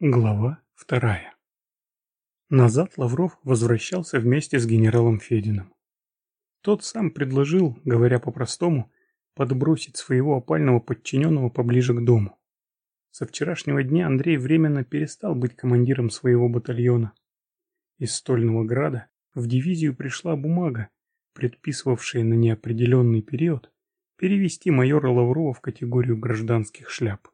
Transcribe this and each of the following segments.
Глава вторая. Назад Лавров возвращался вместе с генералом Фединым. Тот сам предложил, говоря по-простому, подбросить своего опального подчиненного поближе к дому. Со вчерашнего дня Андрей временно перестал быть командиром своего батальона. Из Стольного Града в дивизию пришла бумага, предписывавшая на неопределенный период перевести майора Лаврова в категорию гражданских шляп.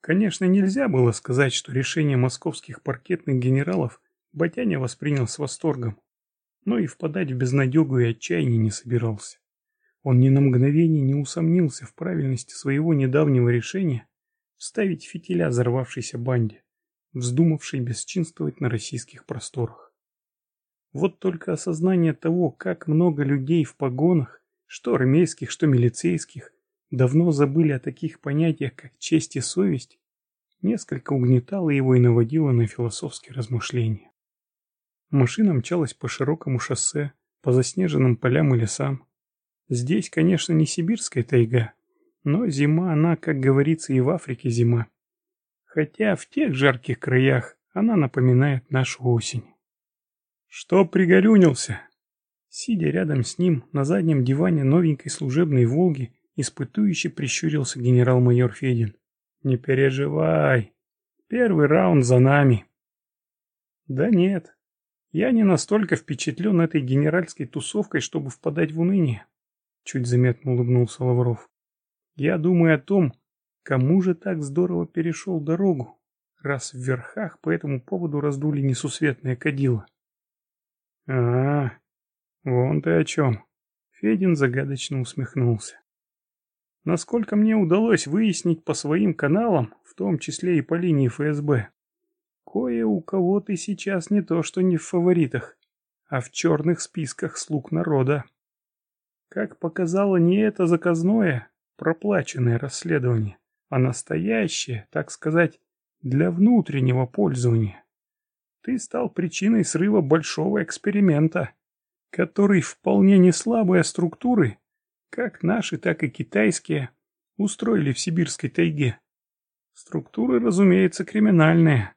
Конечно, нельзя было сказать, что решение московских паркетных генералов Батяня воспринял с восторгом, но и впадать в безнадегу и отчаяние не собирался. Он ни на мгновение не усомнился в правильности своего недавнего решения вставить фитиля взорвавшейся банде, вздумавшей бесчинствовать на российских просторах. Вот только осознание того, как много людей в погонах, что армейских, что милицейских, давно забыли о таких понятиях, как честь и совесть, несколько угнетало его и наводило на философские размышления. Машина мчалась по широкому шоссе, по заснеженным полям и лесам. Здесь, конечно, не сибирская тайга, но зима она, как говорится, и в Африке зима. Хотя в тех жарких краях она напоминает нашу осень. «Что пригорюнился?» Сидя рядом с ним на заднем диване новенькой служебной «Волги», Испытующе прищурился генерал-майор Федин. «Не переживай. Первый раунд за нами». «Да нет. Я не настолько впечатлен этой генеральской тусовкой, чтобы впадать в уныние», — чуть заметно улыбнулся Лавров. «Я думаю о том, кому же так здорово перешел дорогу, раз в верхах по этому поводу раздули несусветное кадило». «А, вон ты о чем». Федин загадочно усмехнулся. Насколько мне удалось выяснить по своим каналам, в том числе и по линии ФСБ, кое у кого ты сейчас не то что не в фаворитах, а в черных списках слуг народа. Как показало не это заказное, проплаченное расследование, а настоящее, так сказать, для внутреннего пользования. Ты стал причиной срыва большого эксперимента, который вполне не слабые структуры как наши, так и китайские, устроили в сибирской тайге. Структуры, разумеется, криминальные.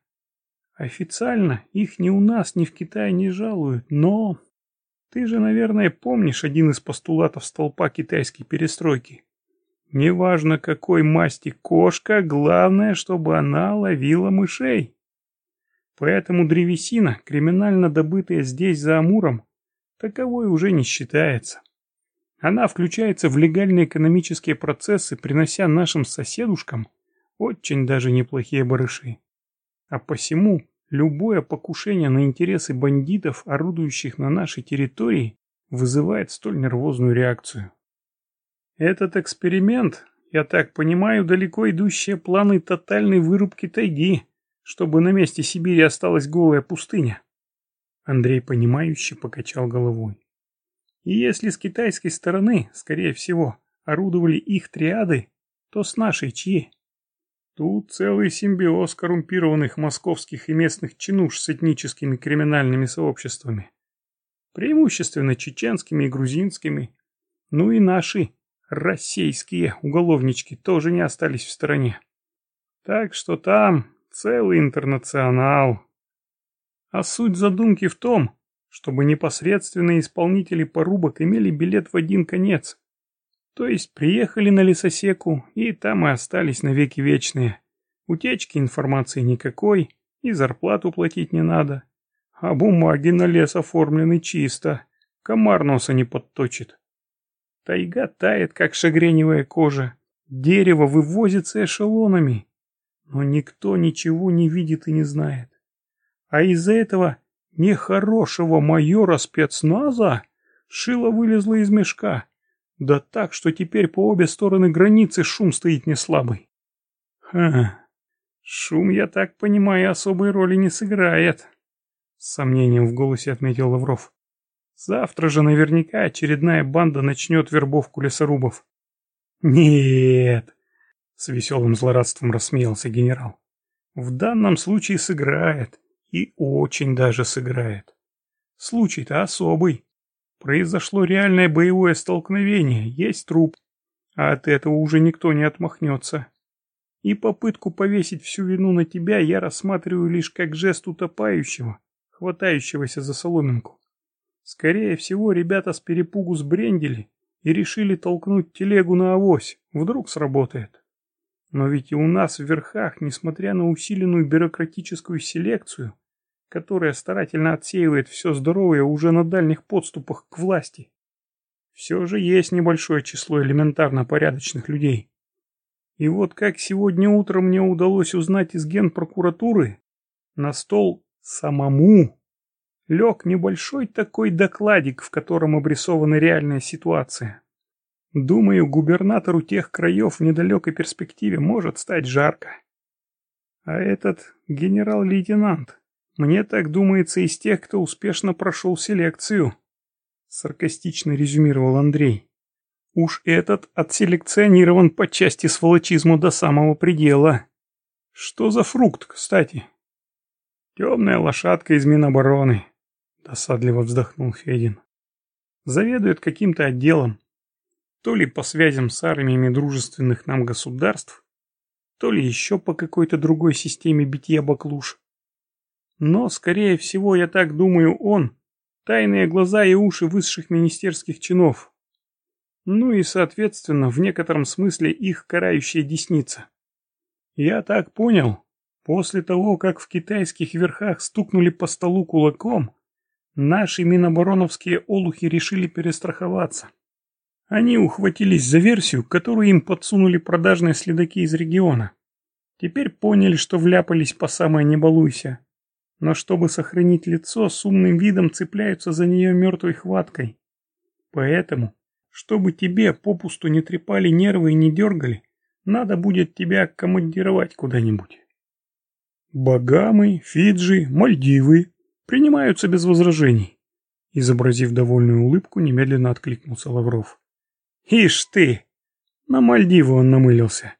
Официально их ни у нас, ни в Китае не жалуют, но... Ты же, наверное, помнишь один из постулатов столпа китайской перестройки. Неважно, какой масти кошка, главное, чтобы она ловила мышей. Поэтому древесина, криминально добытая здесь за Амуром, таковой уже не считается. Она включается в легальные экономические процессы, принося нашим соседушкам очень даже неплохие барыши. А посему любое покушение на интересы бандитов, орудующих на нашей территории, вызывает столь нервозную реакцию. Этот эксперимент, я так понимаю, далеко идущие планы тотальной вырубки тайги, чтобы на месте Сибири осталась голая пустыня. Андрей, понимающе покачал головой. И если с китайской стороны, скорее всего, орудовали их триады, то с нашей чьи? Тут целый симбиоз коррумпированных московских и местных чинуш с этническими криминальными сообществами. Преимущественно чеченскими и грузинскими. Ну и наши, российские уголовнички, тоже не остались в стороне. Так что там целый интернационал. А суть задумки в том, чтобы непосредственные исполнители порубок имели билет в один конец. То есть приехали на лесосеку и там и остались навеки вечные. Утечки информации никакой, и зарплату платить не надо. А бумаги на лес оформлены чисто, комар носа не подточит. Тайга тает, как шагреневая кожа, дерево вывозится эшелонами, но никто ничего не видит и не знает. А из-за этого нехорошего майора спецназа шило вылезло из мешка. Да так, что теперь по обе стороны границы шум стоит не слабый. Ха, шум, я так понимаю, особой роли не сыграет. С сомнением в голосе отметил Лавров. Завтра же наверняка очередная банда начнет вербовку лесорубов. Нет, с веселым злорадством рассмеялся генерал. В данном случае сыграет. И очень даже сыграет. Случай-то особый. Произошло реальное боевое столкновение, есть труп. А от этого уже никто не отмахнется. И попытку повесить всю вину на тебя я рассматриваю лишь как жест утопающего, хватающегося за соломинку. Скорее всего, ребята с перепугу сбрендили и решили толкнуть телегу на авось, вдруг сработает. Но ведь и у нас в верхах, несмотря на усиленную бюрократическую селекцию, которая старательно отсеивает все здоровое уже на дальних подступах к власти, все же есть небольшое число элементарно порядочных людей. И вот как сегодня утром мне удалось узнать из генпрокуратуры, на стол самому лег небольшой такой докладик, в котором обрисована реальная ситуация. Думаю, губернатору тех краев в недалекой перспективе может стать жарко. А этот генерал-лейтенант, мне так думается, из тех, кто успешно прошел селекцию, саркастично резюмировал Андрей. Уж этот отселекционирован по части сволочизма до самого предела. Что за фрукт, кстати? Темная лошадка из Минобороны. Досадливо вздохнул Федин. Заведует каким-то отделом. То ли по связям с армиями дружественных нам государств, то ли еще по какой-то другой системе битья баклуш. Но, скорее всего, я так думаю, он — тайные глаза и уши высших министерских чинов. Ну и, соответственно, в некотором смысле их карающая десница. Я так понял, после того, как в китайских верхах стукнули по столу кулаком, Наши минобороновские олухи решили перестраховаться. Они ухватились за версию, которую им подсунули продажные следаки из региона. Теперь поняли, что вляпались по самое не балуйся. Но чтобы сохранить лицо, с умным видом цепляются за нее мертвой хваткой. Поэтому, чтобы тебе попусту не трепали нервы и не дергали, надо будет тебя командировать куда-нибудь. Багамы, Фиджи, Мальдивы, Принимаются без возражений. Изобразив довольную улыбку, немедленно откликнулся Лавров. Ишь ты! На Мальдивы он намылился.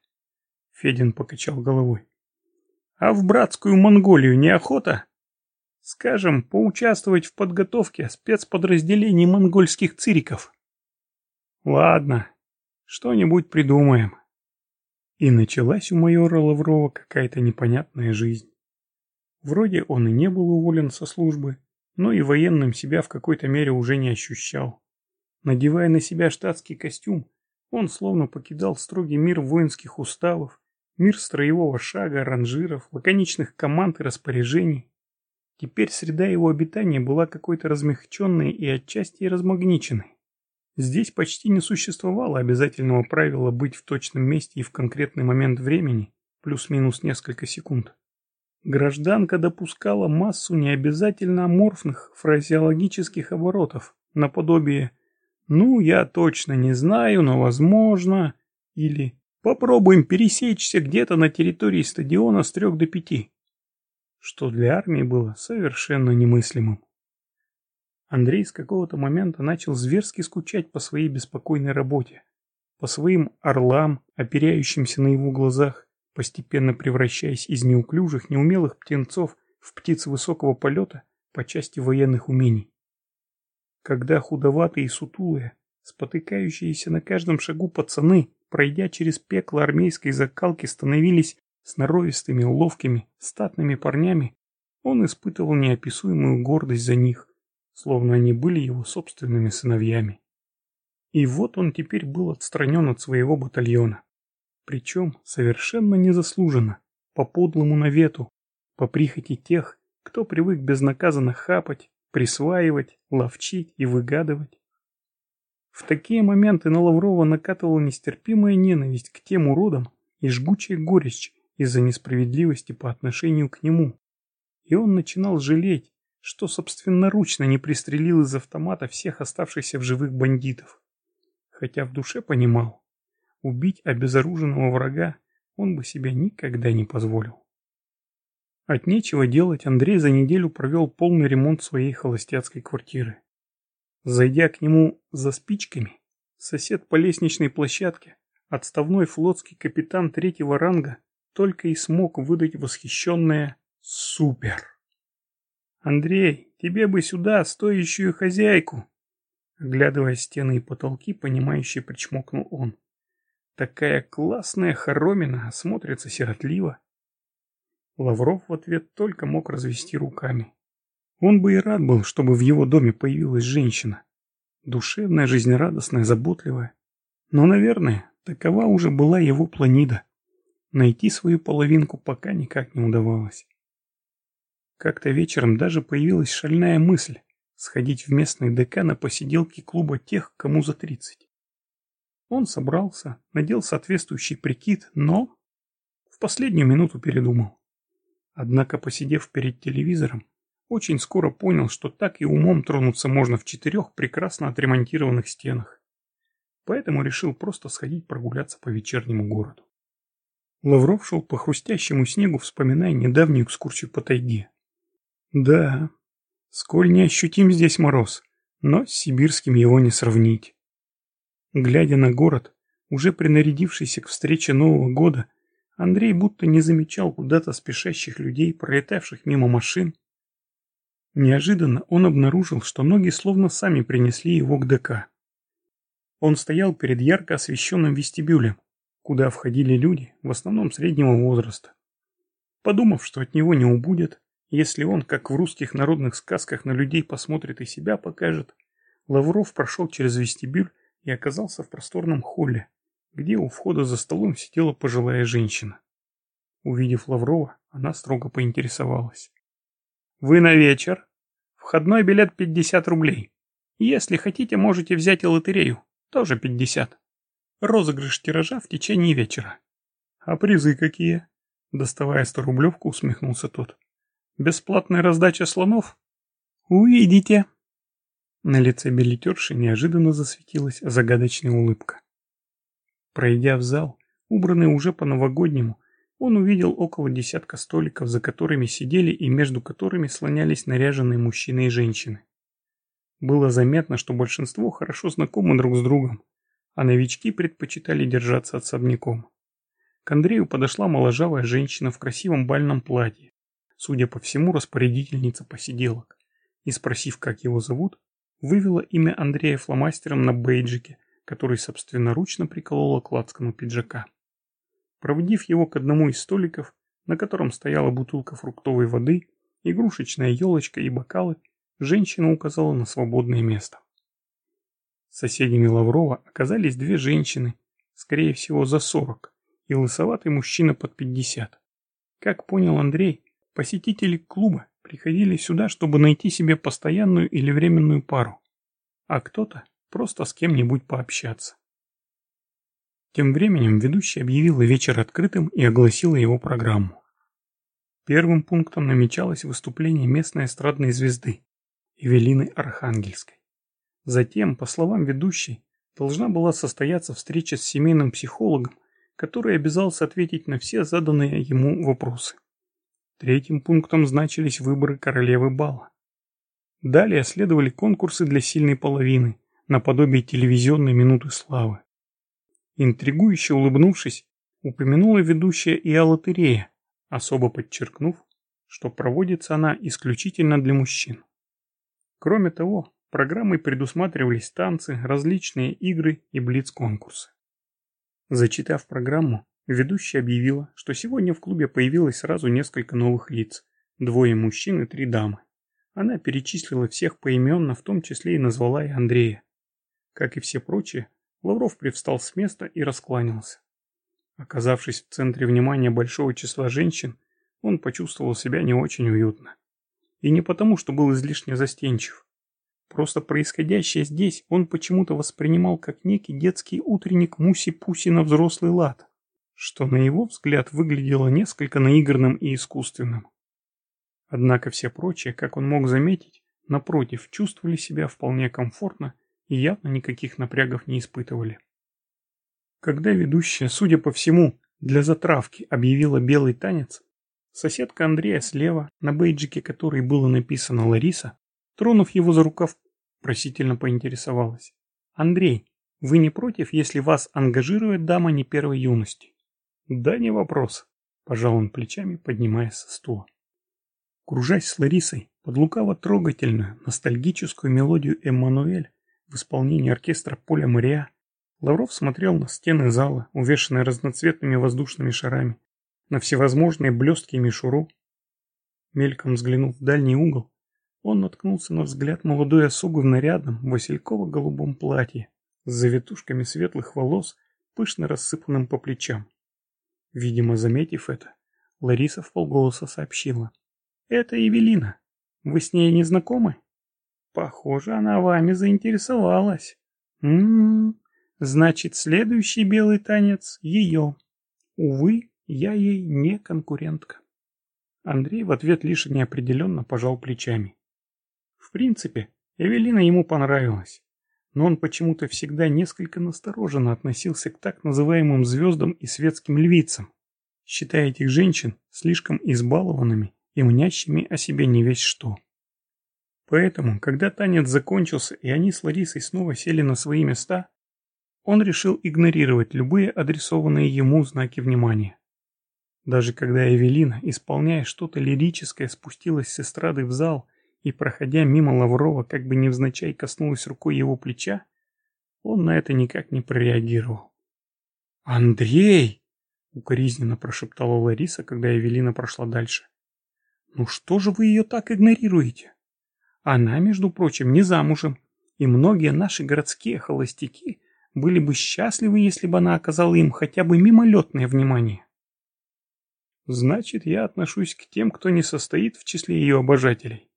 Федин покачал головой. А в братскую Монголию неохота? Скажем, поучаствовать в подготовке спецподразделений монгольских цириков. Ладно, что-нибудь придумаем. И началась у майора Лаврова какая-то непонятная жизнь. Вроде он и не был уволен со службы, но и военным себя в какой-то мере уже не ощущал. Надевая на себя штатский костюм, он словно покидал строгий мир воинских уставов, мир строевого шага, ранжиров, лаконичных команд и распоряжений. Теперь среда его обитания была какой-то размягченной и отчасти размагниченной. Здесь почти не существовало обязательного правила быть в точном месте и в конкретный момент времени, плюс-минус несколько секунд. Гражданка допускала массу необязательно аморфных фразеологических оборотов, наподобие «ну, я точно не знаю, но возможно» или «попробуем пересечься где-то на территории стадиона с трех до пяти», что для армии было совершенно немыслимым. Андрей с какого-то момента начал зверски скучать по своей беспокойной работе, по своим орлам, оперяющимся на его глазах, постепенно превращаясь из неуклюжих, неумелых птенцов в птиц высокого полета по части военных умений. Когда худоватые и сутулые, спотыкающиеся на каждом шагу пацаны, пройдя через пекло армейской закалки, становились сноровистыми, ловкими, статными парнями, он испытывал неописуемую гордость за них, словно они были его собственными сыновьями. И вот он теперь был отстранен от своего батальона. Причем совершенно незаслуженно, по подлому навету, по прихоти тех, кто привык безнаказанно хапать, присваивать, ловчить и выгадывать. В такие моменты на Лаврова накатывала нестерпимая ненависть к тем уродам и жгучая горечь из-за несправедливости по отношению к нему. И он начинал жалеть, что собственноручно не пристрелил из автомата всех оставшихся в живых бандитов. Хотя в душе понимал, Убить обезоруженного врага он бы себе никогда не позволил. От нечего делать Андрей за неделю провел полный ремонт своей холостяцкой квартиры. Зайдя к нему за спичками, сосед по лестничной площадке, отставной флотский капитан третьего ранга, только и смог выдать восхищенное «Супер!». «Андрей, тебе бы сюда стоящую хозяйку!» Оглядывая стены и потолки, понимающе причмокнул он. Такая классная хоромина, смотрится сиротливо. Лавров в ответ только мог развести руками. Он бы и рад был, чтобы в его доме появилась женщина. Душевная, жизнерадостная, заботливая. Но, наверное, такова уже была его планида. Найти свою половинку пока никак не удавалось. Как-то вечером даже появилась шальная мысль сходить в местный ДК на посиделки клуба тех, кому за тридцать. Он собрался, надел соответствующий прикид, но в последнюю минуту передумал. Однако, посидев перед телевизором, очень скоро понял, что так и умом тронуться можно в четырех прекрасно отремонтированных стенах. Поэтому решил просто сходить прогуляться по вечернему городу. Лавров шел по хрустящему снегу, вспоминая недавнюю экскурсию по тайге. Да, сколь не ощутим здесь мороз, но с сибирским его не сравнить. Глядя на город, уже принарядившийся к встрече Нового года, Андрей будто не замечал куда-то спешащих людей, пролетавших мимо машин. Неожиданно он обнаружил, что ноги словно сами принесли его к ДК. Он стоял перед ярко освещенным вестибюлем, куда входили люди, в основном среднего возраста. Подумав, что от него не убудет, если он, как в русских народных сказках, на людей посмотрит и себя покажет, Лавров прошел через вестибюль и оказался в просторном холле, где у входа за столом сидела пожилая женщина. Увидев Лаврова, она строго поинтересовалась. «Вы на вечер? Входной билет 50 рублей. Если хотите, можете взять и лотерею, тоже 50. Розыгрыш тиража в течение вечера. А призы какие?» Доставая 100 рублевку, усмехнулся тот. Бесплатная раздача слонов? Увидите. На лице билетерши неожиданно засветилась загадочная улыбка. Пройдя в зал, убранный уже по-новогоднему, он увидел около десятка столиков, за которыми сидели и между которыми слонялись наряженные мужчины и женщины. Было заметно, что большинство хорошо знакомы друг с другом, а новички предпочитали держаться особняком. К Андрею подошла моложавая женщина в красивом бальном платье, судя по всему, распорядительница посиделок, и, спросив, как его зовут, вывела имя Андрея фломастером на бейджике, который собственноручно приколола к лацкану пиджака. Проводив его к одному из столиков, на котором стояла бутылка фруктовой воды, игрушечная елочка и бокалы, женщина указала на свободное место. Соседями Лаврова оказались две женщины, скорее всего за сорок, и лысоватый мужчина под пятьдесят. Как понял Андрей, Посетители клуба приходили сюда, чтобы найти себе постоянную или временную пару, а кто-то просто с кем-нибудь пообщаться. Тем временем ведущий объявила вечер открытым и огласила его программу. Первым пунктом намечалось выступление местной эстрадной звезды Эвелины Архангельской. Затем, по словам ведущей, должна была состояться встреча с семейным психологом, который обязался ответить на все заданные ему вопросы. Третьим пунктом значились выборы королевы бала. Далее следовали конкурсы для сильной половины, наподобие телевизионной минуты славы. Интригующе улыбнувшись, упомянула ведущая и о лотерее, особо подчеркнув, что проводится она исключительно для мужчин. Кроме того, программой предусматривались танцы, различные игры и блиц-конкурсы. Зачитав программу, Ведущая объявила, что сегодня в клубе появилось сразу несколько новых лиц. Двое мужчин и три дамы. Она перечислила всех поименно, в том числе и назвала и Андрея. Как и все прочие, Лавров привстал с места и раскланялся. Оказавшись в центре внимания большого числа женщин, он почувствовал себя не очень уютно. И не потому, что был излишне застенчив. Просто происходящее здесь он почему-то воспринимал как некий детский утренник Муси-Пуси на взрослый лад что на его взгляд выглядело несколько наигранным и искусственным. Однако все прочие, как он мог заметить, напротив, чувствовали себя вполне комфортно и явно никаких напрягов не испытывали. Когда ведущая, судя по всему, для затравки объявила белый танец, соседка Андрея слева, на бейджике которой было написано «Лариса», тронув его за рукав, просительно поинтересовалась. «Андрей, вы не против, если вас ангажирует дама не первой юности?» «Да не вопрос», – пожал он плечами, поднимаясь со стула. Кружась с Ларисой под лукаво-трогательную, ностальгическую мелодию «Эммануэль» в исполнении оркестра Поля Мариа, Лавров смотрел на стены зала, увешанные разноцветными воздушными шарами, на всевозможные блестки и мишуру. Мельком взглянув в дальний угол, он наткнулся на взгляд молодой особы в нарядном васильково-голубом платье с завитушками светлых волос, пышно рассыпанным по плечам. Видимо, заметив это, Лариса в полголоса сообщила. «Это Евелина. Вы с ней не знакомы?» «Похоже, она вами заинтересовалась». «М-м-м, значит, следующий белый танец ее. Увы, я ей не конкурентка». Андрей в ответ лишь неопределенно пожал плечами. Принципе, Эвелина ему понравилась, но он почему-то всегда несколько настороженно относился к так называемым звездам и светским львицам, считая этих женщин слишком избалованными и мнящими о себе не весь что. Поэтому, когда танец закончился и они с Ларисой снова сели на свои места, он решил игнорировать любые адресованные ему знаки внимания. Даже когда Эвелина, исполняя что-то лирическое, спустилась с эстрады в зал и, проходя мимо Лаврова, как бы невзначай коснулась рукой его плеча, он на это никак не прореагировал. «Андрей!» — укоризненно прошептала Лариса, когда Эвелина прошла дальше. «Ну что же вы ее так игнорируете?» Она, между прочим, не замужем, и многие наши городские холостяки были бы счастливы, если бы она оказала им хотя бы мимолетное внимание. Значит, я отношусь к тем, кто не состоит в числе ее обожателей.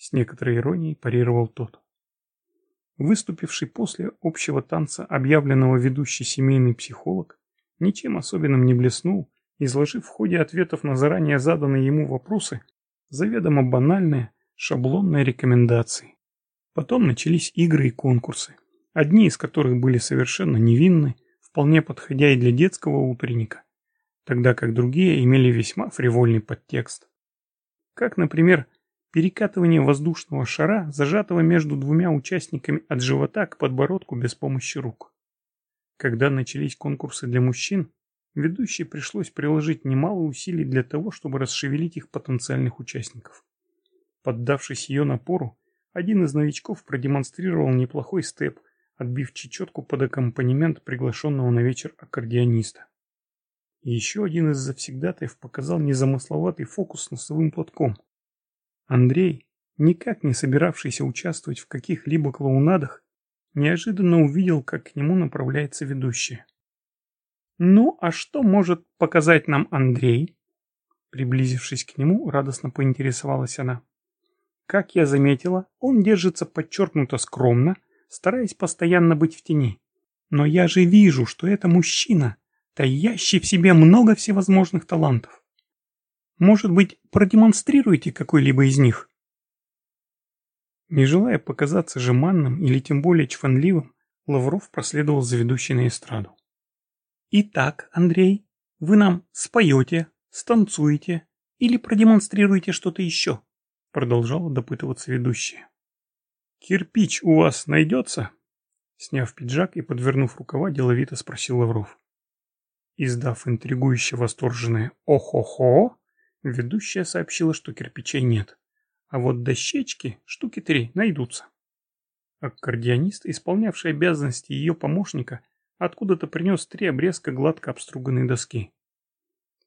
С некоторой иронией парировал тот. Выступивший после общего танца объявленного ведущий семейный психолог ничем особенным не блеснул, изложив в ходе ответов на заранее заданные ему вопросы заведомо банальные, шаблонные рекомендации. Потом начались игры и конкурсы, одни из которых были совершенно невинны, вполне подходя и для детского утренника, тогда как другие имели весьма фривольный подтекст. Как, например, перекатывание воздушного шара, зажатого между двумя участниками от живота к подбородку без помощи рук. Когда начались конкурсы для мужчин, ведущей пришлось приложить немало усилий для того, чтобы расшевелить их потенциальных участников. Поддавшись ее напору, один из новичков продемонстрировал неплохой степ, отбив чечетку под аккомпанемент приглашенного на вечер аккордеониста. Еще один из завсегдатаев показал незамысловатый фокус с носовым платком. Андрей, никак не собиравшийся участвовать в каких-либо клоунадах, неожиданно увидел, как к нему направляется ведущая. «Ну, а что может показать нам Андрей?» Приблизившись к нему, радостно поинтересовалась она. Как я заметила, он держится подчеркнуто скромно, стараясь постоянно быть в тени. Но я же вижу, что это мужчина, таящий в себе много всевозможных талантов. Может быть, продемонстрируете какой-либо из них? Не желая показаться жеманным или тем более чванливым, Лавров проследовал за ведущей на эстраду. «Итак, Андрей, вы нам споете, станцуете или продемонстрируете что-то еще?» Продолжала допытываться ведущая. «Кирпич у вас найдется?» Сняв пиджак и подвернув рукава, деловито спросил Лавров. Издав интригующе восторженное «Охо-хо», ведущая сообщила, что кирпичей нет, а вот дощечки, штуки три, найдутся. Аккордеонист, исполнявший обязанности ее помощника, откуда-то принес три обрезка гладко обструганной доски.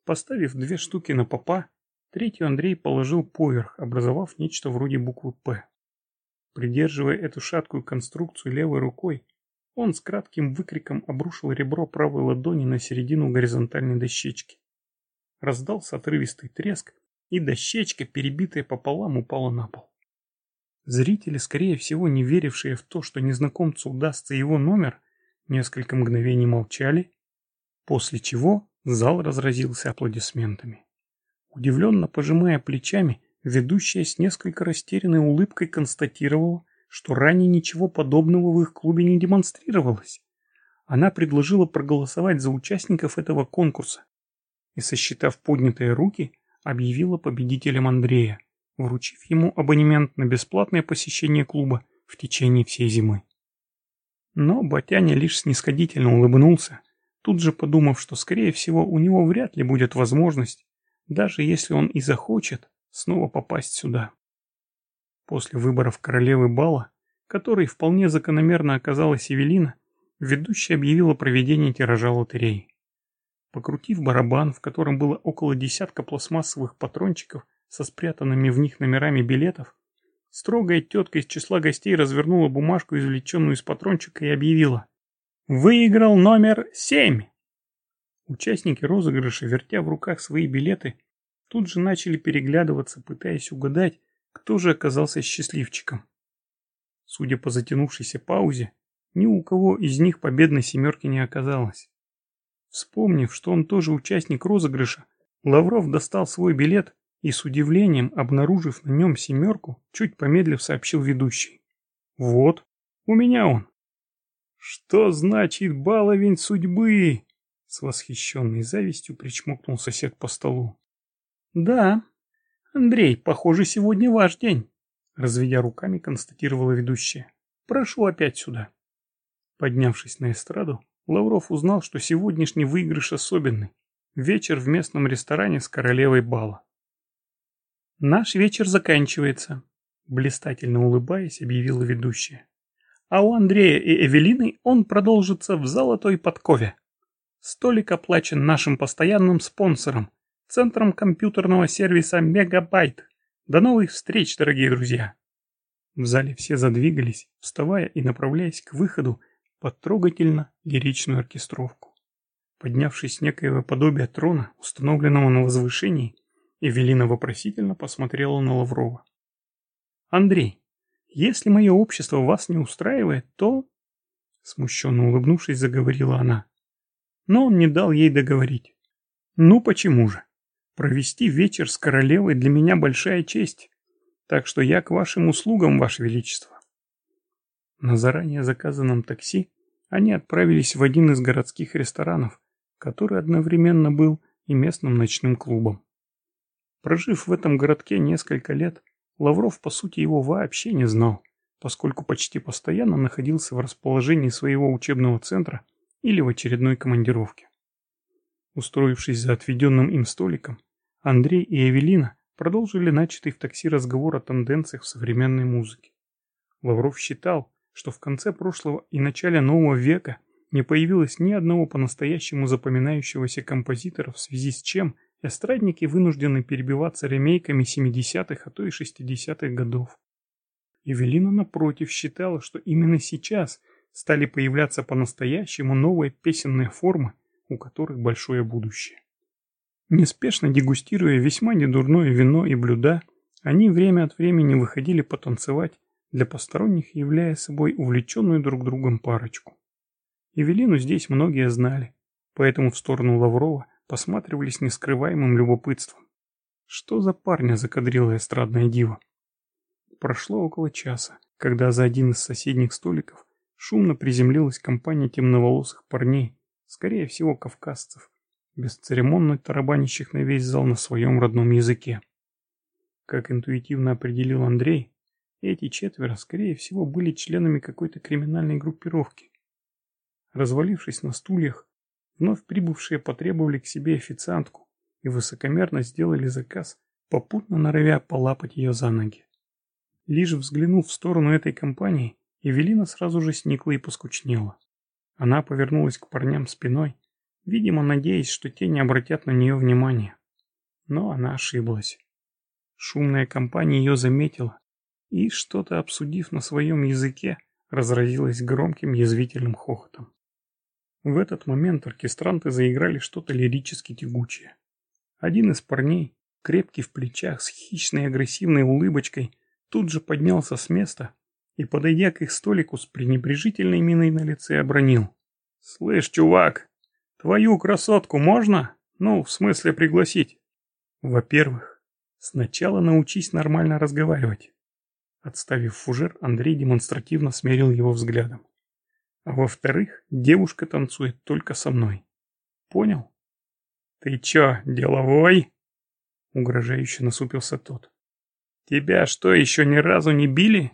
Поставив две штуки на попа, Третью Андрей положил поверх, образовав нечто вроде буквы «П». Придерживая эту шаткую конструкцию левой рукой, он с кратким выкриком обрушил ребро правой ладони на середину горизонтальной дощечки. Раздался отрывистый треск, и дощечка, перебитая пополам, упала на пол. Зрители, скорее всего, не верившие в то, что незнакомцу удастся его номер, несколько мгновений молчали, после чего зал разразился аплодисментами. Удивленно пожимая плечами, ведущая с несколько растерянной улыбкой констатировала, что ранее ничего подобного в их клубе не демонстрировалось. Она предложила проголосовать за участников этого конкурса и, сосчитав поднятые руки, объявила победителем Андрея, вручив ему абонемент на бесплатное посещение клуба в течение всей зимы. Но Батяня лишь снисходительно улыбнулся, тут же подумав, что, скорее всего, у него вряд ли будет возможность даже если он и захочет снова попасть сюда. После выборов королевы бала, которой вполне закономерно оказалась Эвелина, ведущая объявила проведение тиража лотереи. Покрутив барабан, в котором было около десятка пластмассовых патрончиков со спрятанными в них номерами билетов, строгая тетка из числа гостей развернула бумажку, извлеченную из патрончика, и объявила «Выиграл номер семь!» Участники розыгрыша, вертя в руках свои билеты, тут же начали переглядываться, пытаясь угадать, кто же оказался счастливчиком. Судя по затянувшейся паузе, ни у кого из них победной семерки не оказалось. Вспомнив, что он тоже участник розыгрыша, Лавров достал свой билет и с удивлением, обнаружив на нем семерку, чуть помедлив сообщил ведущий. «Вот, у меня он». «Что значит баловень судьбы?» С восхищенной завистью причмокнул сосед по столу. «Да, Андрей, похоже, сегодня ваш день», разведя руками, констатировала ведущая. «Прошу опять сюда». Поднявшись на эстраду, Лавров узнал, что сегодняшний выигрыш особенный. Вечер в местном ресторане с королевой бала. «Наш вечер заканчивается», — блистательно улыбаясь, объявила ведущая. «А у Андрея и Эвелины он продолжится в золотой подкове». Столик оплачен нашим постоянным спонсором, центром компьютерного сервиса Мегабайт. До новых встреч, дорогие друзья! В зале все задвигались, вставая и направляясь к выходу под трогательно лиричную оркестровку. Поднявшись некоего подобия трона, установленного на возвышении, Эвелина вопросительно посмотрела на Лаврова. «Андрей, если мое общество вас не устраивает, то...» Смущенно улыбнувшись, заговорила она но он не дал ей договорить. Ну почему же? Провести вечер с королевой для меня большая честь, так что я к вашим услугам, ваше величество. На заранее заказанном такси они отправились в один из городских ресторанов, который одновременно был и местным ночным клубом. Прожив в этом городке несколько лет, Лавров по сути его вообще не знал, поскольку почти постоянно находился в расположении своего учебного центра или в очередной командировке. Устроившись за отведенным им столиком, Андрей и Эвелина продолжили начатый в такси разговор о тенденциях в современной музыке. Лавров считал, что в конце прошлого и начале нового века не появилось ни одного по-настоящему запоминающегося композитора, в связи с чем эстрадники вынуждены перебиваться ремейками 70-х, а то и 60-х годов. Эвелина, напротив, считала, что именно сейчас – стали появляться по-настоящему новые песенные формы, у которых большое будущее. Неспешно дегустируя весьма недурное вино и блюда, они время от времени выходили потанцевать, для посторонних являя собой увлеченную друг другом парочку. Евелину здесь многие знали, поэтому в сторону Лаврова посматривали с нескрываемым любопытством. Что за парня закадрила эстрадная дива? Прошло около часа, когда за один из соседних столиков шумно приземлилась компания темноволосых парней, скорее всего кавказцев, бесцеремонно тарабанящих на весь зал на своем родном языке. Как интуитивно определил Андрей, эти четверо, скорее всего, были членами какой-то криминальной группировки. Развалившись на стульях, вновь прибывшие потребовали к себе официантку и высокомерно сделали заказ, попутно норовя полапать ее за ноги. Лишь взглянув в сторону этой компании, Евелина сразу же сникла и поскучнела. Она повернулась к парням спиной, видимо, надеясь, что те не обратят на нее внимания. Но она ошиблась. Шумная компания ее заметила и, что-то обсудив на своем языке, разразилась громким язвительным хохотом. В этот момент оркестранты заиграли что-то лирически тягучее. Один из парней, крепкий в плечах, с хищной агрессивной улыбочкой, тут же поднялся с места и, подойдя к их столику с пренебрежительной миной на лице, обронил. «Слышь, чувак, твою красотку можно? Ну, в смысле пригласить?» «Во-первых, сначала научись нормально разговаривать». Отставив фужер, Андрей демонстративно смерил его взглядом. «А во-вторых, девушка танцует только со мной. Понял?» «Ты чё, деловой?» Угрожающе насупился тот. «Тебя что, еще ни разу не били?»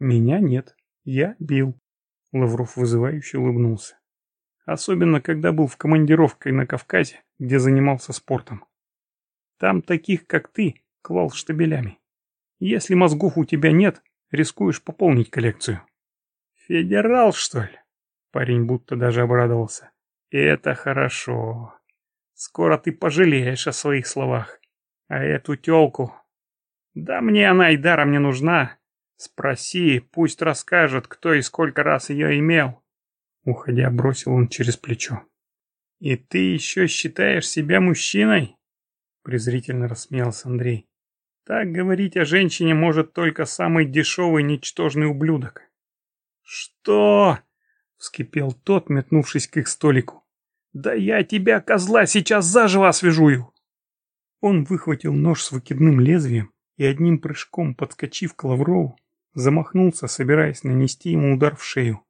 Меня нет. Я бил. Лавров вызывающе улыбнулся. Особенно, когда был в командировке на Кавказе, где занимался спортом. Там таких, как ты, клал штабелями. Если мозгов у тебя нет, рискуешь пополнить коллекцию. Федерал, что ли? Парень будто даже обрадовался. Это хорошо. Скоро ты пожалеешь о своих словах. А эту тёлку... Да мне она и даром не нужна. Спроси, пусть расскажет, кто и сколько раз её имел. Уходя, бросил он через плечо. «И ты еще считаешь себя мужчиной?» Презрительно рассмеялся Андрей. «Так говорить о женщине может только самый дешевый ничтожный ублюдок». «Что?» — вскипел тот, метнувшись к их столику. «Да я тебя, козла, сейчас заживо освежую!» Он выхватил нож с выкидным лезвием и одним прыжком, подскочив к Лаврову, замахнулся, собираясь нанести ему удар в шею.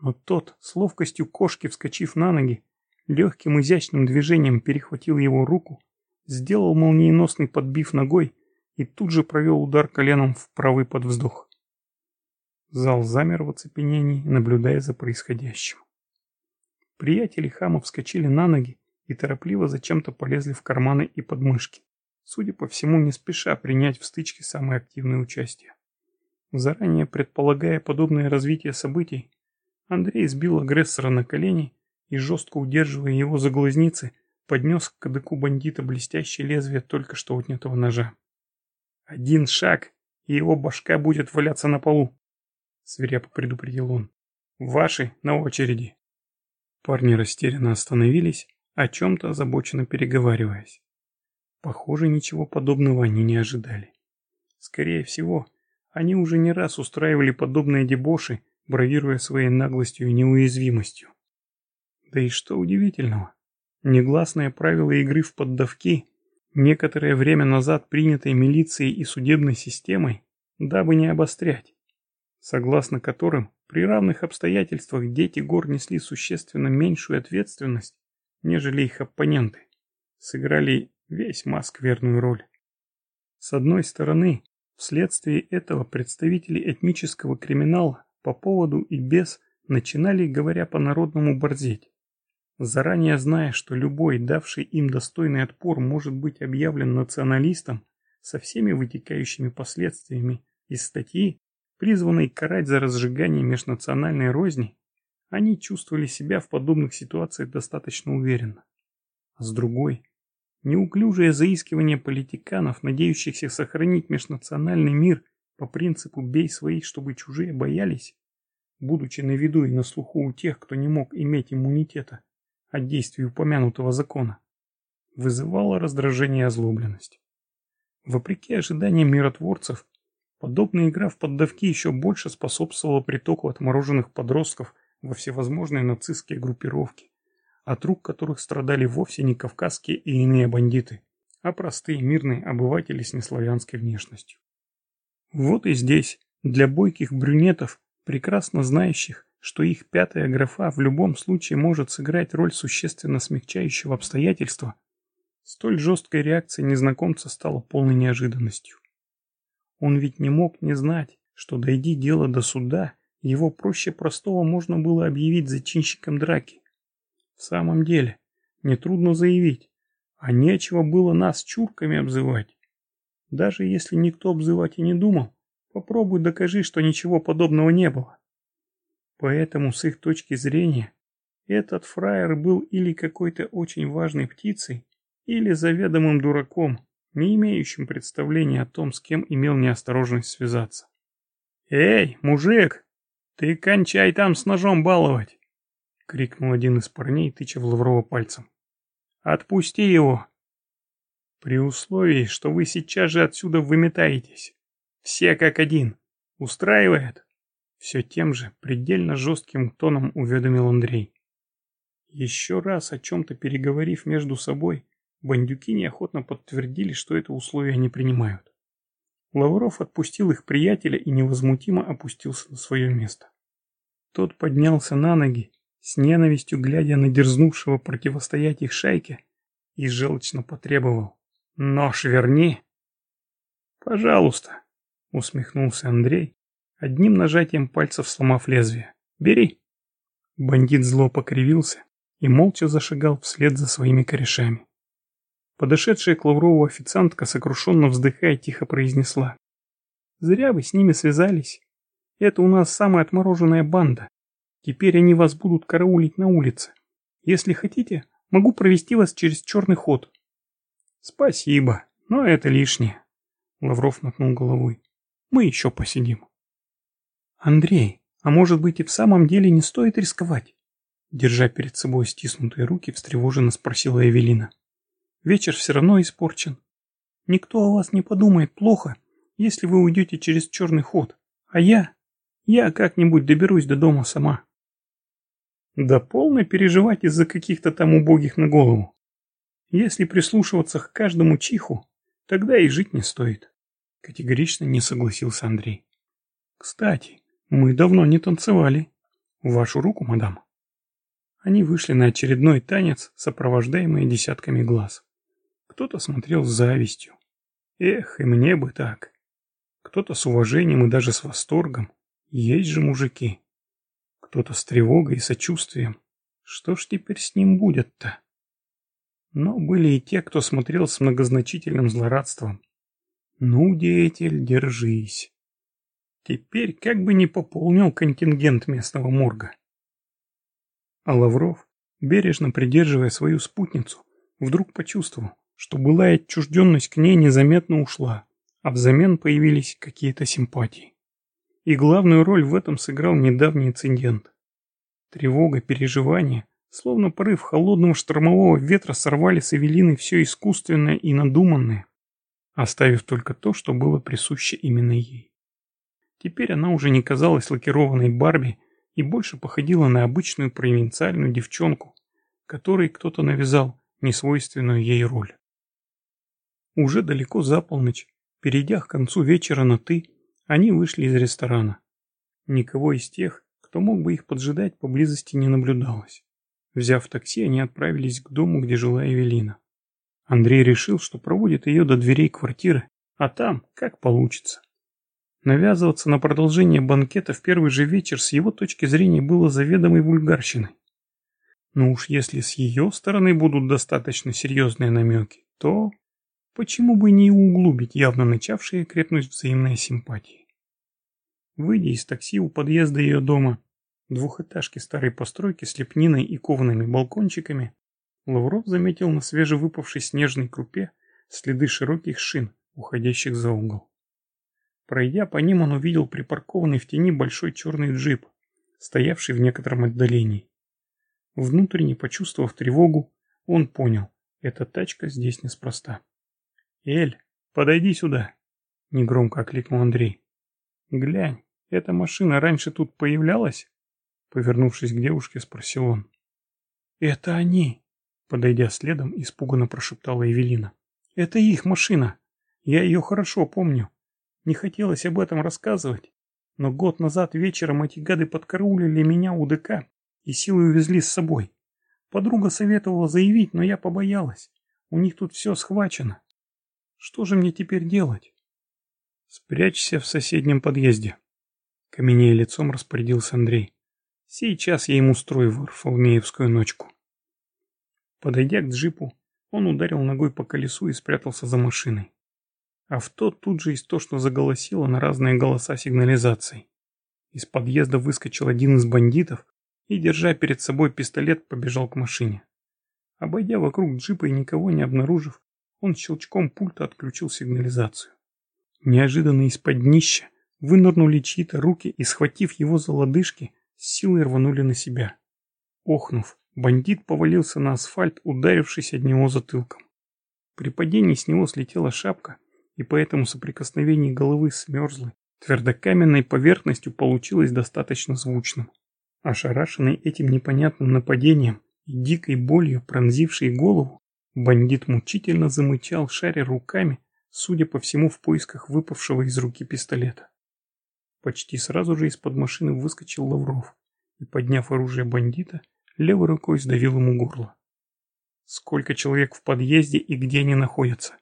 Но тот, с ловкостью кошки вскочив на ноги, легким изящным движением перехватил его руку, сделал молниеносный подбив ногой и тут же провел удар коленом в правый подвздох. Зал замер в оцепенении, наблюдая за происходящим. Приятели Хама вскочили на ноги и торопливо зачем-то полезли в карманы и подмышки, судя по всему, не спеша принять в стычке самое активное участие. Заранее предполагая подобное развитие событий, Андрей сбил агрессора на колени и, жестко удерживая его за глазницы, поднес к кадыку бандита блестящее лезвие только что отнятого ножа. «Один шаг, и его башка будет валяться на полу», — свирепо предупредил он. «Ваши на очереди». Парни растерянно остановились, о чем-то озабоченно переговариваясь. Похоже, ничего подобного они не ожидали. Скорее всего, они уже не раз устраивали подобные дебоши бравируя своей наглостью и неуязвимостью. Да и что удивительного, негласные правила игры в поддавки, некоторое время назад принятые милицией и судебной системой, дабы не обострять, согласно которым при равных обстоятельствах дети гор несли существенно меньшую ответственность, нежели их оппоненты, сыграли весьма скверную роль. С одной стороны, вследствие этого представители этнического криминала по поводу и без начинали, говоря по-народному, борзеть. Заранее зная, что любой, давший им достойный отпор, может быть объявлен националистом со всеми вытекающими последствиями из статьи, призванной карать за разжигание межнациональной розни, они чувствовали себя в подобных ситуациях достаточно уверенно. А с другой, неуклюжее заискивание политиканов, надеющихся сохранить межнациональный мир по принципу «бей своих, чтобы чужие боялись», будучи на виду и на слуху у тех, кто не мог иметь иммунитета от действий упомянутого закона, вызывало раздражение и озлобленность. Вопреки ожиданиям миротворцев, подобная игра в поддавки еще больше способствовала притоку отмороженных подростков во всевозможные нацистские группировки, от рук которых страдали вовсе не кавказские и иные бандиты, а простые мирные обыватели с неславянской внешностью. Вот и здесь для бойких брюнетов, прекрасно знающих, что их пятая графа в любом случае может сыграть роль существенно смягчающего обстоятельства, столь жесткой реакция незнакомца стала полной неожиданностью. Он ведь не мог не знать, что дойди дело до суда, его проще простого можно было объявить зачинщиком драки. В самом деле, нетрудно заявить, а нечего было нас чурками обзывать. Даже если никто обзывать и не думал, попробуй докажи, что ничего подобного не было. Поэтому с их точки зрения, этот фраер был или какой-то очень важной птицей, или заведомым дураком, не имеющим представления о том, с кем имел неосторожность связаться. «Эй, мужик, ты кончай там с ножом баловать!» — крикнул один из парней, тыча в Лаврова пальцем. «Отпусти его!» При условии, что вы сейчас же отсюда выметаетесь. Все как один. Устраивает? Все тем же, предельно жестким тоном уведомил Андрей. Еще раз о чем-то переговорив между собой, бандюки неохотно подтвердили, что это условие не принимают. Лавров отпустил их приятеля и невозмутимо опустился на свое место. Тот поднялся на ноги, с ненавистью глядя на дерзнувшего противостоять их шайке, и желчно потребовал. Нож верни. Пожалуйста, усмехнулся Андрей, одним нажатием пальцев сломав лезвие. Бери. Бандит зло покривился и молча зашагал вслед за своими корешами. Подошедшая к Лаврову официантка, сокрушенно вздыхая, тихо произнесла. «Зря вы с ними связались. Это у нас самая отмороженная банда. Теперь они вас будут караулить на улице. Если хотите, могу провести вас через черный ход. Спасибо, но это лишнее. Лавров мотнул головой. Мы еще посидим. Андрей, а может быть и в самом деле не стоит рисковать? Держа перед собой стиснутые руки, встревоженно спросила Эвелина. Вечер все равно испорчен. Никто о вас не подумает плохо, если вы уйдете через черный ход. А я... Я как-нибудь доберусь до дома сама. Да полно переживать из-за каких-то там убогих на голову. Если прислушиваться к каждому чиху, тогда и жить не стоит. Категорично не согласился Андрей. Кстати, мы давно не танцевали. Вашу руку, мадам. Они вышли на очередной танец, сопровождаемые десятками глаз. Кто-то смотрел с завистью. Эх, и мне бы так. Кто-то с уважением и даже с восторгом. Есть же мужики. Кто-то с тревогой и сочувствием. Что ж теперь с ним будет-то? Но были и те, кто смотрел с многозначительным злорадством. Ну, деятель, держись. Теперь как бы не пополнил контингент местного морга. А Лавров, бережно придерживая свою спутницу, вдруг почувствовал, что былая отчужденность к ней незаметно ушла, а взамен появились какие-то симпатии. И главную роль в этом сыграл недавний инцидент. Тревога, переживания, словно порыв холодного штормового ветра сорвали с Эвелины все искусственное и надуманное, оставив только то, что было присуще именно ей. Теперь она уже не казалась лакированной Барби и больше походила на обычную провинциальную девчонку, которой кто-то навязал несвойственную ей роль. Уже далеко за полночь, перейдя к концу вечера на «ты», они вышли из ресторана. Никого из тех, кто мог бы их поджидать, поблизости не наблюдалось. Взяв такси, они отправились к дому, где жила Эвелина. Андрей решил, что проводит ее до дверей квартиры, а там как получится. Навязываться на продолжение банкета в первый же вечер с его точки зрения было заведомой вульгарщиной. Но уж если с ее стороны будут достаточно серьезные намеки, то... Почему бы не углубить явно начавшие крепнуть взаимные симпатии? Выйдя из такси у подъезда ее дома, двухэтажки старой постройки с лепниной и коваными балкончиками, Лавров заметил на свежевыпавшей снежной крупе следы широких шин, уходящих за угол. Пройдя по ним, он увидел припаркованный в тени большой черный джип, стоявший в некотором отдалении. Внутренне почувствовав тревогу, он понял, эта тачка здесь неспроста. «Эль, подойди сюда!» — негромко окликнул Андрей. «Глянь, эта машина раньше тут появлялась?» Повернувшись к девушке, спросил он. «Это они!» — подойдя следом, испуганно прошептала Эвелина. «Это их машина! Я ее хорошо помню. Не хотелось об этом рассказывать, но год назад вечером эти гады подкараулили меня у ДК и силой увезли с собой. Подруга советовала заявить, но я побоялась. У них тут все схвачено. Что же мне теперь делать? Спрячься в соседнем подъезде. Каменея лицом распорядился Андрей. Сейчас я ему устрою Варфоломеевскую ночку. Подойдя к джипу, он ударил ногой по колесу и спрятался за машиной. Авто тут же истошно заголосило на разные голоса сигнализации. Из подъезда выскочил один из бандитов и, держа перед собой пистолет, побежал к машине. Обойдя вокруг джипа и никого не обнаружив, он щелчком пульта отключил сигнализацию. Неожиданно из-под днища вынырнули чьи-то руки и, схватив его за лодыжки, с силой рванули на себя. Охнув, бандит повалился на асфальт, ударившись от него затылком. При падении с него слетела шапка, и поэтому соприкосновение головы с мерзлой, твердокаменной поверхностью получилось достаточно звучным. Ошарашенный этим непонятным нападением и дикой болью, пронзившей голову, Бандит мучительно замычал, шаря руками, судя по всему, в поисках выпавшего из руки пистолета. Почти сразу же из-под машины выскочил Лавров и, подняв оружие бандита, левой рукой сдавил ему горло. «Сколько человек в подъезде и где они находятся?» —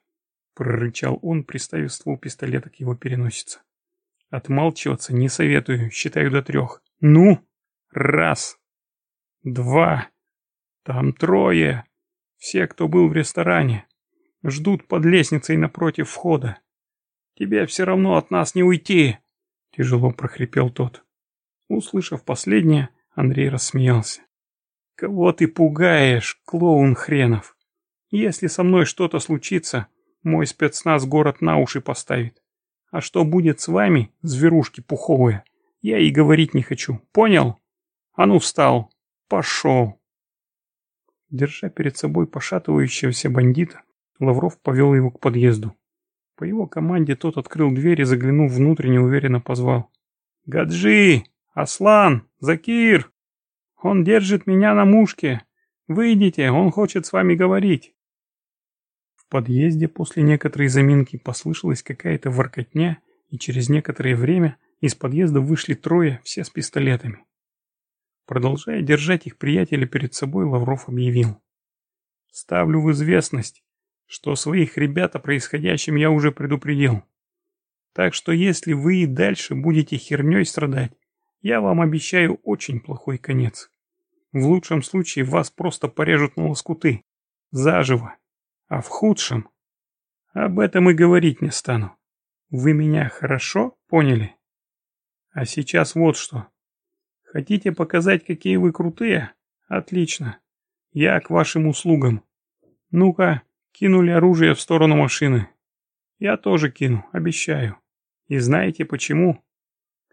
прорычал он, приставив ствол пистолета к его переносице. «Отмалчиваться не советую, считаю до трех. Ну! Раз! Два! Там трое!» Все, кто был в ресторане, ждут под лестницей напротив входа. Тебе все равно от нас не уйти, тяжело прохрипел тот. Услышав последнее, Андрей рассмеялся. Кого ты пугаешь, клоун хренов? Если со мной что-то случится, мой спецназ город на уши поставит. А что будет с вами, зверушки пуховые, я и говорить не хочу. Понял? А ну встал. Пошел. Держа перед собой пошатывающегося бандита, Лавров повел его к подъезду. По его команде тот открыл дверь и, заглянув внутрь, неуверенно позвал. «Гаджи! Аслан! Закир! Он держит меня на мушке! Выйдите, он хочет с вами говорить!» Подъезде после некоторой заминки послышалась какая-то воркотня, и через некоторое время из подъезда вышли трое, все с пистолетами. Продолжая держать их приятеля перед собой, Лавров объявил. «Ставлю в известность, что своих ребят о происходящем я уже предупредил. Так что если вы и дальше будете херней страдать, я вам обещаю очень плохой конец. В лучшем случае вас просто порежут на лоскуты. Заживо. А в худшем... Об этом и говорить не стану. Вы меня хорошо поняли? А сейчас вот что. Хотите показать, какие вы крутые? Отлично. Я к вашим услугам. Ну-ка, кинули оружие в сторону машины. Я тоже кину, обещаю. И знаете почему?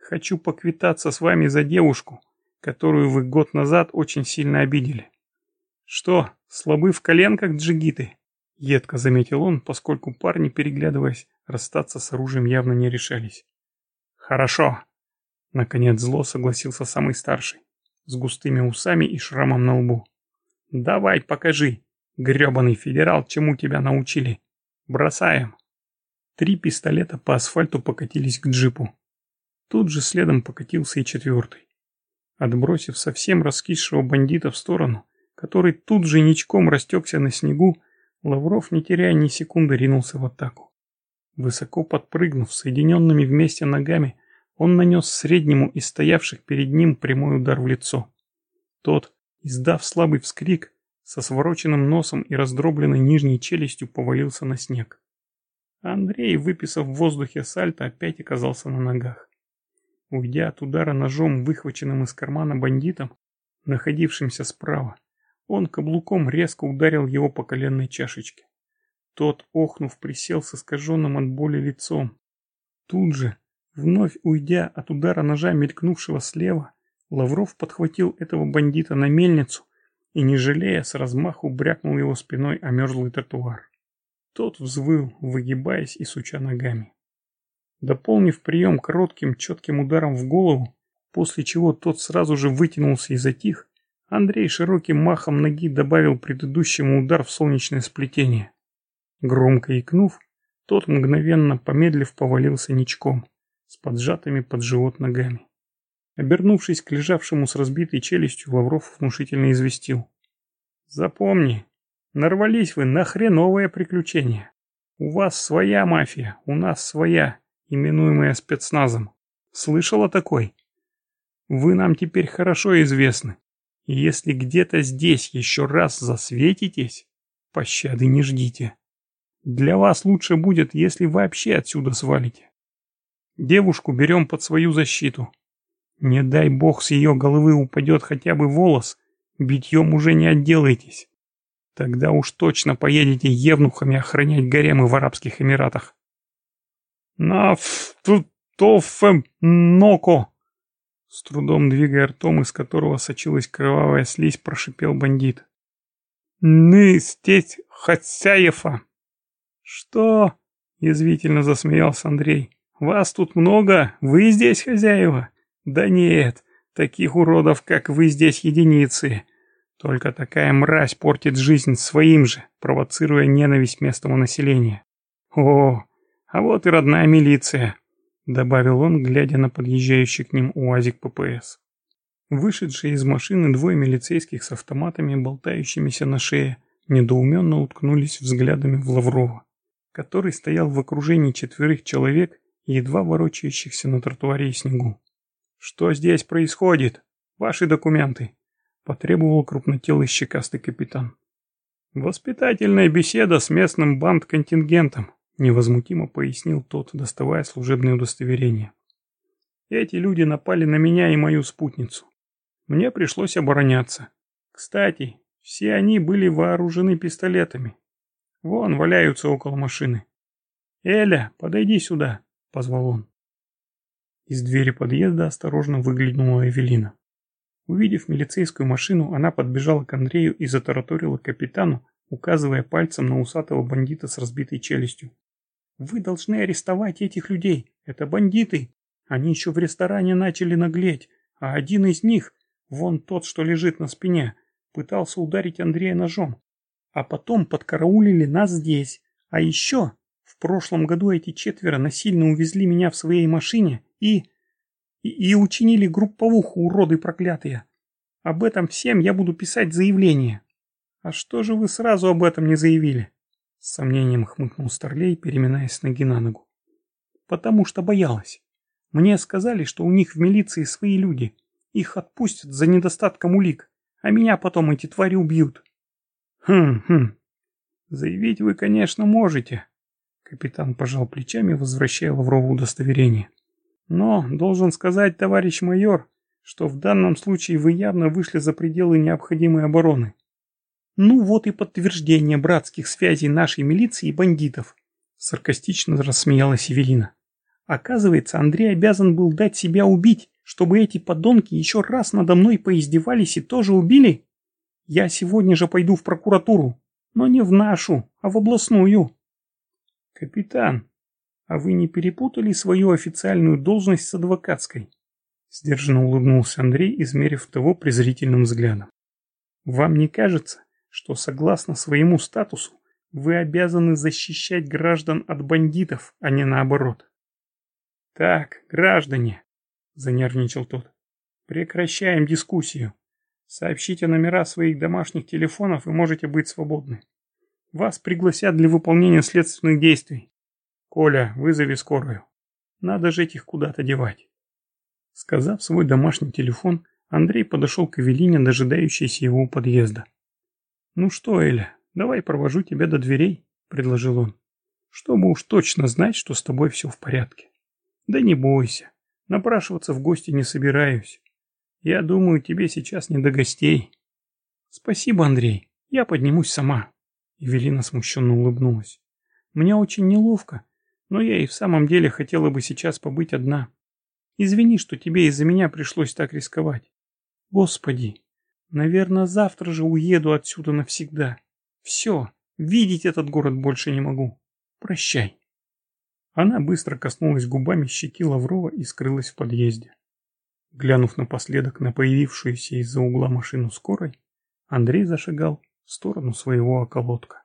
Хочу поквитаться с вами за девушку, которую вы год назад очень сильно обидели. Что, слабы в коленках джигиты? Едко заметил он, поскольку парни, переглядываясь, расстаться с оружием явно не решались. Хорошо, Наконец зло согласился самый старший, с густыми усами и шрамом на лбу. «Давай, покажи, гребаный федерал, чему тебя научили. Бросаем!» Три пистолета по асфальту покатились к джипу. Тут же следом покатился и четвертый. Отбросив совсем раскисшего бандита в сторону, который тут же ничком растекся на снегу, Лавров, не теряя ни секунды, ринулся в атаку. Высоко подпрыгнув соединенными вместе ногами, он нанес среднему из стоявших перед ним прямой удар в лицо. Тот, издав слабый вскрик, со свороченным носом и раздробленной нижней челюстью повалился на снег. Андрей, выписав в воздухе сальто, опять оказался на ногах. Уйдя от удара ножом, выхваченным из кармана бандитом, находившимся справа, он каблуком резко ударил его по коленной чашечке. Тот, охнув, присел с искаженным от боли лицом. Тут же, Вновь уйдя от удара ножа, мелькнувшего слева, Лавров подхватил этого бандита на мельницу и, не жалея, с размаху брякнул его спиной о мерзлый тротуар. Тот взвыл, выгибаясь и суча ногами. Дополнив прием коротким, четким ударом в голову, после чего тот сразу же вытянулся и затих, Андрей широким махом ноги добавил предыдущему удар в солнечное сплетение. Громко икнув, тот мгновенно, помедлив, повалился ничком с поджатыми под живот ногами. Обернувшись к лежавшему с разбитой челюстью, Лавров внушительно известил. «Запомни, нарвались вы на хреновое приключение. У вас своя мафия, у нас своя, именуемая спецназом. Слышал о такой? Вы нам теперь хорошо известны. Если где-то здесь еще раз засветитесь, пощады не ждите. Для вас лучше будет, если вообще отсюда свалите. Девушку берем под свою защиту. Не дай бог с ее головы упадет хотя бы волос, битьем уже не отделаетесь. Тогда уж точно поедете евнухами охранять гаремы в Арабских Эмиратах. На тофем ноко! С трудом двигая ртом, из которого сочилась кровавая слизь, прошипел бандит. «Мы здесь хозяева!» «Что?» — язвительно засмеялся Андрей. Вас тут много, вы здесь хозяева? Да нет, таких уродов, как вы, здесь единицы. Только такая мразь портит жизнь своим же, провоцируя ненависть местного населения. О, а вот и родная милиция, добавил он, глядя на подъезжающий к ним УАЗик ППС. Вышедшие из машины двое милицейских с автоматами, болтающимися на шее, недоуменно уткнулись взглядами в Лаврова, который стоял в окружении четверых человек едва ворочающихся на тротуаре и снегу. «Что здесь происходит? Ваши документы!» – потребовал крупнотелый щекастый капитан. «Воспитательная беседа с местным банд-контингентом», – невозмутимо пояснил тот, доставая служебное удостоверение. «Эти люди напали на меня и мою спутницу. Мне пришлось обороняться. Кстати, все они были вооружены пистолетами. Вон валяются около машины. «Эля, подойди сюда», — позвал он. Из двери подъезда осторожно выглянула Эвелина. Увидев милицейскую машину, она подбежала к Андрею и затараторила капитану, указывая пальцем на усатого бандита с разбитой челюстью. «Вы должны арестовать этих людей. Это бандиты. Они еще в ресторане начали наглеть, а один из них, вон тот, что лежит на спине, пытался ударить Андрея ножом. А потом подкараулили нас здесь. А еще в прошлом году эти четверо насильно увезли меня в своей машине и и, и учинили групповуху, уроды проклятые. Об этом всем я буду писать заявление. А что же вы сразу об этом не заявили? С сомнением хмыкнул Старлей, переминаясь ноги на ногу. Потому что боялась. Мне сказали, что у них в милиции свои люди. Их отпустят за недостатком улик, а меня потом эти твари убьют. Хм-хм. Заявить вы, конечно, можете. Капитан пожал плечами, возвращая Лаврову удостоверение. Но, должен сказать, товарищ майор, что в данном случае вы явно вышли за пределы необходимой обороны. Ну вот и подтверждение братских связей нашей милиции и бандитов. Саркастично рассмеялась Эвелина. Оказывается, Андрей обязан был дать себя убить, чтобы эти подонки еще раз надо мной поиздевались и тоже убили? Я сегодня же пойду в прокуратуру, но не в нашу, а в областную. Капитан, «А вы не перепутали свою официальную должность с адвокатской?» Сдержанно улыбнулся Андрей, измерив того презрительным взглядом. «Вам не кажется, что согласно своему статусу вы обязаны защищать граждан от бандитов, а не наоборот?» «Так, граждане», — занервничал тот, — «прекращаем дискуссию. Сообщите номера своих домашних телефонов и можете быть свободны. Вас пригласят для выполнения следственных действий. «Коля, вызови скорую. Надо же их куда-то девать». Сказав свой домашний телефон, Андрей подошел к Эвелине, дожидающейся его подъезда. «Ну что, Эля, давай провожу тебя до дверей», — предложил он, «чтобы уж точно знать, что с тобой все в порядке». «Да не бойся, напрашиваться в гости не собираюсь. Я думаю, тебе сейчас не до гостей». «Спасибо, Андрей, я поднимусь сама», — Эвелина смущенно улыбнулась. «Мне очень неловко, но я и в самом деле хотела бы сейчас побыть одна. Извини, что тебе из-за меня пришлось так рисковать. Господи, наверное, завтра же уеду отсюда навсегда. Все, видеть этот город больше не могу. Прощай. Она быстро коснулась губами щеки Лаврова и скрылась в подъезде. Глянув напоследок на появившуюся из-за угла машину скорой, Андрей зашагал в сторону своего околотка.